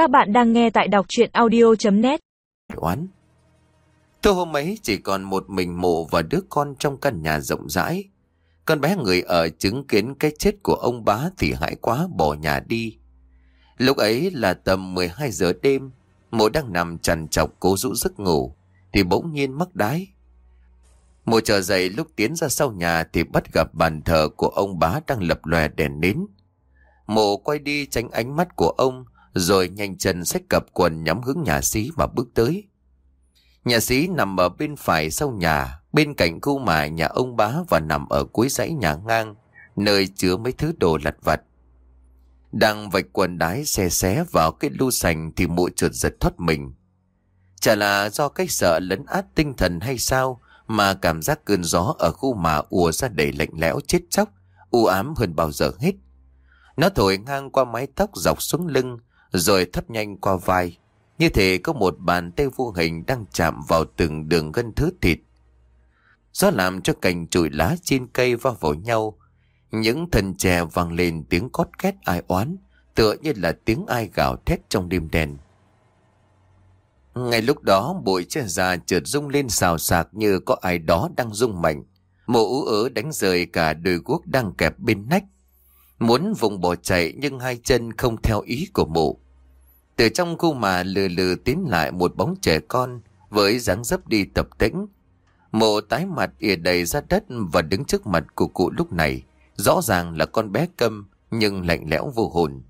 Các bạn đang nghe tại đọc chuyện audio.net oán. Tôi hôm ấy chỉ còn một mình mộ và đứa con trong căn nhà rộng rãi. Con bé người ở chứng kiến cái chết của ông bá thì hại quá bỏ nhà đi. Lúc ấy là tầm 12 giờ đêm, mộ đang nằm trằn trọc cố rũ giấc ngủ, thì bỗng nhiên mắc đái. Mộ trở dậy lúc tiến ra sau nhà thì bắt gặp bàn thờ của ông bá đang lập lòe đèn nến. Mộ quay đi tránh ánh mắt của ông, rồi nhanh chân xách cặp quần nhắm hướng nhà sĩ mà bước tới. Nhà sĩ nằm ở bên phải sau nhà, bên cạnh khu mả nhà ông bá và nằm ở cuối dãy nhà ngang, nơi chứa mấy thứ đồ lặt vặt. Đang vạch quần đái xe xé vào cái lu sành thì mụ trượt giật thoát mình. Chả là do cách sợ lấn át tinh thần hay sao mà cảm giác cơn gió ở khu mà ùa ra đầy lạnh lẽo chết chóc, u ám hơn bao giờ hết. Nó thổi ngang qua mái tóc dọc xuống lưng, rồi thấp nhanh qua vai. Như thế có một bàn tay vô hình đang chạm vào từng đường gân thứ thịt. Gió làm cho cành chùi lá trên cây va vào nhau. Những thần chè vang lên tiếng cót két ai oán, tựa như là tiếng ai gào thét trong đêm đen. Ngay lúc đó bụi che già trượt rung lên xào xạc như có ai đó đang rung mạnh. Mộ ú ớ đánh rời cả đôi guốc đang kẹp bên nách. Muốn vùng bỏ chạy nhưng hai chân không theo ý của mụ. Từ trong khu mà lừ lừ tiến lại một bóng trẻ con với dáng dấp đi tập tĩnh. Mộ tái mặt ỉa đầy ra đất và đứng trước mặt của cụ lúc này. Rõ ràng là con bé câm nhưng lạnh lẽo vô hồn.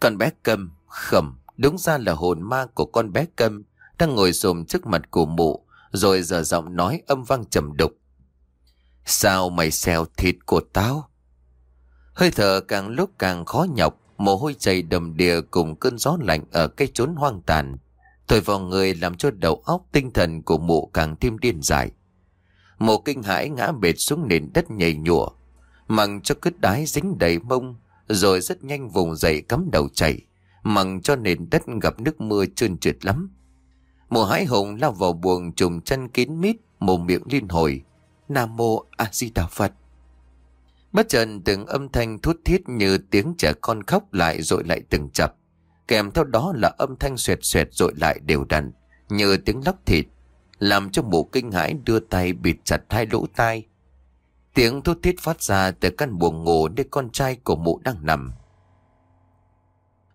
Con bé câm, khẩm, đúng ra là hồn ma của con bé câm đang ngồi xồm trước mặt của mụ rồi giờ giọng nói âm vang trầm đục. Sao mày xèo thịt của tao? Hơi thở càng lúc càng khó nhọc, mồ hôi chảy đầm đìa cùng cơn gió lạnh ở cái chốn hoang tàn. Thổi vào người làm cho đầu óc tinh thần của mụ càng thêm điên dại. mụ kinh hãi ngã bệt xuống nền đất nhầy nhụa, mằng cho cứt đái dính đầy mông, rồi rất nhanh vùng dậy cắm đầu chạy, mằng cho nền đất gặp nước mưa trơn trượt lắm. mụ hãi hùng lao vào buồng trùm chân kín mít, mồm miệng liên hồi. Nam mô A Di Đà Phật. Bất chợt từng âm thanh thút thít như tiếng trẻ con khóc lại rồi lại từng chập. Kèm theo đó là âm thanh xoẹt xoẹt rồi lại đều đặn, như tiếng lóc thịt, làm cho mụ kinh hãi đưa tay bịt chặt hai lỗ tai. Tiếng thút thít phát ra từ căn buồng ngủ nơi con trai của mụ đang nằm.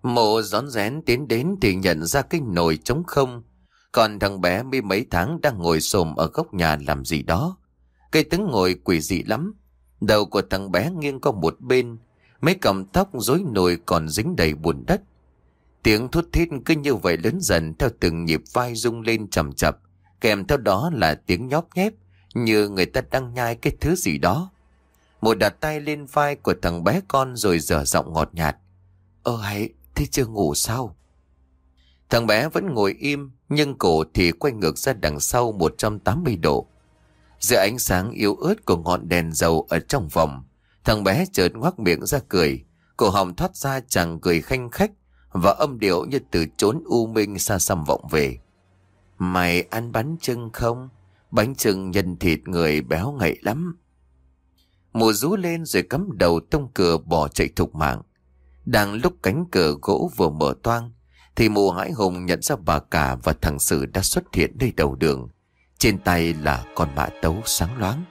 mộ rón rén tiến đến thì nhận ra cái nồi trống không, còn thằng bé mấy mấy tháng đang ngồi xồm ở góc nhà làm gì đó. Cây tướng ngồi quỷ dị lắm, Đầu của thằng bé nghiêng qua một bên, mấy cọng tóc rối nồi còn dính đầy bùn đất. Tiếng thút thít cứ như vậy lớn dần theo từng nhịp vai rung lên chậm chập, kèm theo đó là tiếng nhóp nhép như người ta đang nhai cái thứ gì đó. Một đặt tay lên vai của thằng bé con rồi dở giọng ngọt nhạt. Ơ hay, thế chưa ngủ sao? Thằng bé vẫn ngồi im, nhưng cổ thì quay ngược ra đằng sau 180 độ. Giữa ánh sáng yếu ớt của ngọn đèn dầu ở trong phòng, thằng bé chợt ngoác miệng ra cười, cổ họng thoát ra chàng cười khanh khách và âm điệu như từ chốn u minh xa xăm vọng về. Mày ăn bánh trưng không? Bánh trưng nhân thịt người béo ngậy lắm. Mùa rú lên rồi cắm đầu tông cửa bỏ chạy thục mạng. Đang lúc cánh cửa gỗ vừa mở toang, thì mùa hãi hùng nhận ra bà cả và thằng Sử đã xuất hiện nơi đầu đường. Trên tay là con mã tấu sáng loáng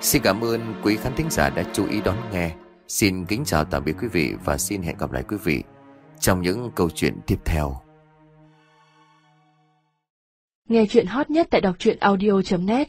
Xin cảm ơn quý khán thính giả đã chú ý đón nghe. Xin kính chào tạm biệt quý vị và xin hẹn gặp lại quý vị trong những câu chuyện tiếp theo. Nghe chuyện hot nhất tại đọc truyện audio.net